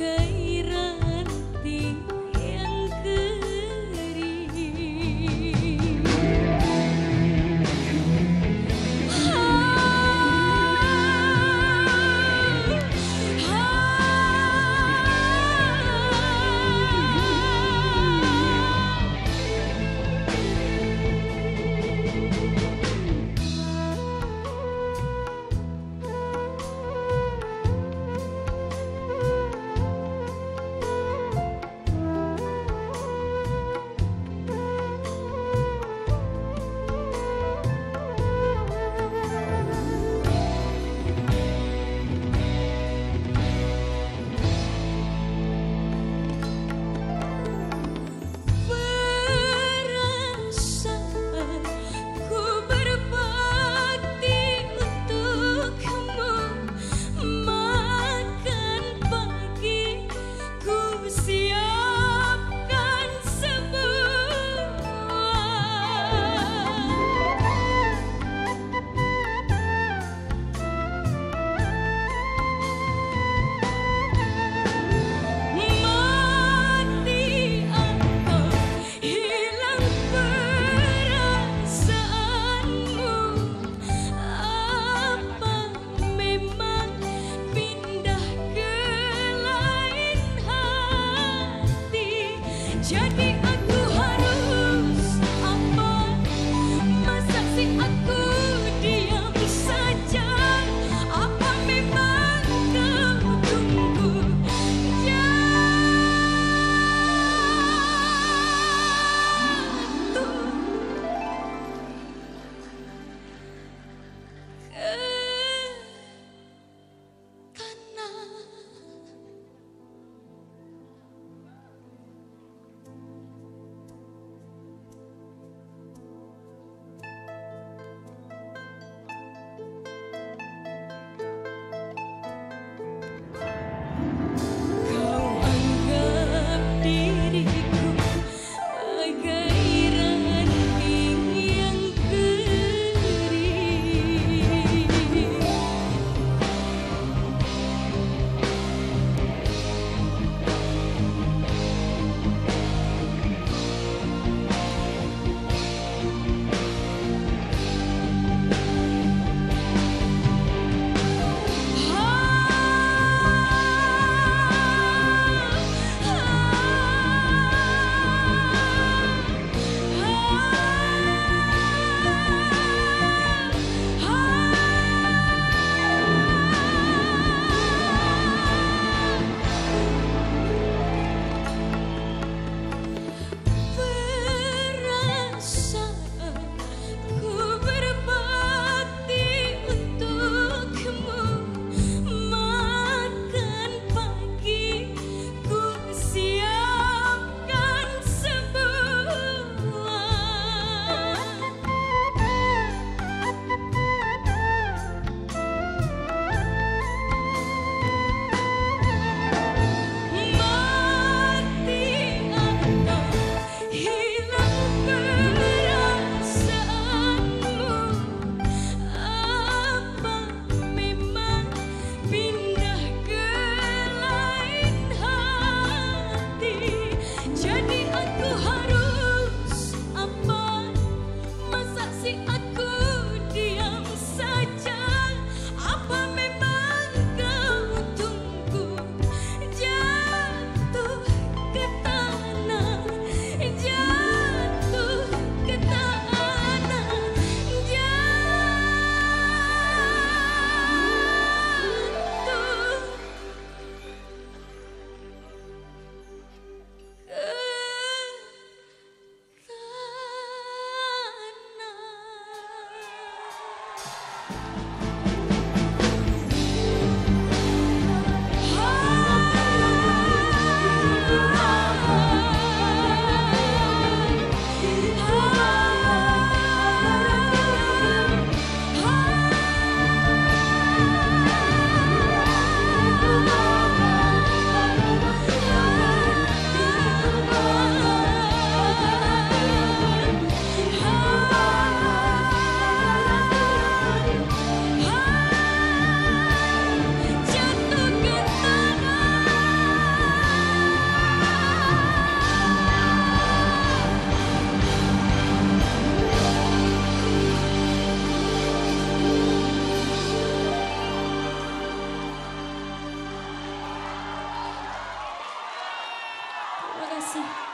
quem assim.